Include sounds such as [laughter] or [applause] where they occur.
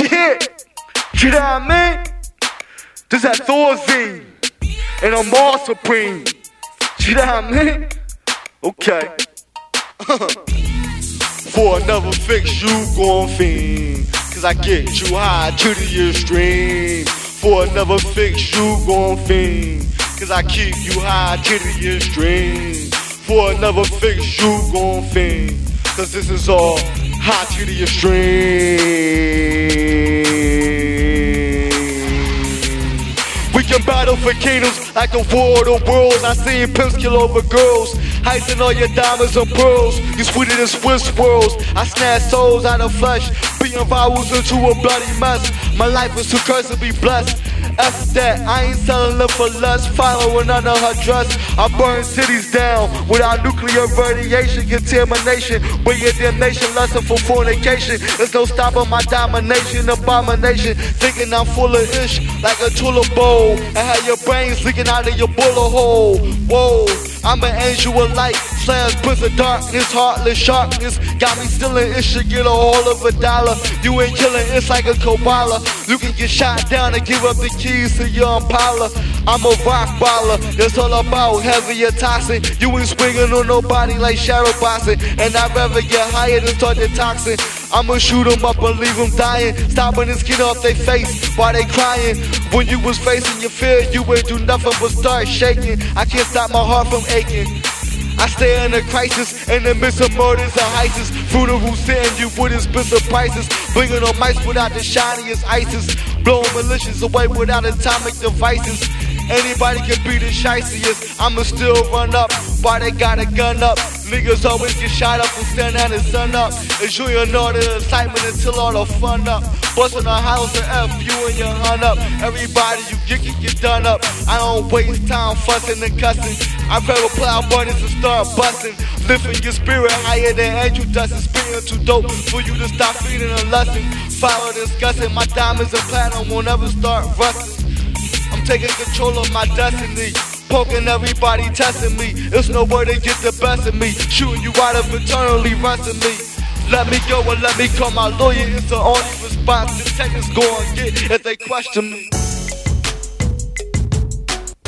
Yeah, you know what I mean? This that Thorazine, and I'm all supreme. You know what I mean? Okay. [laughs] For another fix, you gon' fiend. Cause I get you high to the extreme. For another fix, you gon' fiend. Cause I keep you high to the extreme. For another fix, you gon' fiend. Cause this is all high to the extreme. We can battle for kingdoms like a war of worlds. I seen pimps kill over girls. Heisting all your diamonds and pearls. You sweeter than Swiss swirls. I snatch souls out of flesh. Beating vowels into a bloody mess. My life is too cursed to be blessed. F that, I ain't selling them for lust. Following under her dress. I burn cities down without nuclear radiation, contamination. Bring your damnation, lesson for fornication. There's no stopping my domination, abomination. Thinking I'm full of ish like a tulip bowl. And have your brains leaking out of your bullet hole. Whoa. I'm an angel of light, prince of darkness, heartless sharpness. Got me stealing, it should get a hold of a dollar. You ain't killing, it's like a Kabbalah. You can get shot down and give up the keys to your Impala. I'm a rock baller, it's all about heavy and toxic. You ain't swinging on nobody like shadow boxing. And I'd rather get higher than start toxin. I'ma shoot them up and leave them dying. Stopping the skin off their face while they crying. When you was facing your fear, you would do nothing but start shaking. I can't stop my heart from aching. I stay in a crisis in the midst of murders and heists. Funeral sitting you with the prices. Bringing on mice without the shiniest ISIS. Blowing malicious away without atomic devices. Anybody can be the shiciest. I'ma still run up while they got a gun up. Niggas always get shot up and stand out and sun up. Enjoying all the excitement until all the fun up. Busting a house and F you and your hunt up. Everybody you get can get done up. I don't waste time fussing and cussing. I rather plow buttons and start busting. Lifting your spirit higher than angel dust and spitting too dope for you to stop feeding a lesson. Follow discussing my diamonds and platinum will never start rusting. I'm taking control of my destiny. Poking everybody, testing me. It's no way to get the best of me. Shooting you out of eternally resting me. Let me go and let me call my lawyer. It's the only response detectives go and get if they question me.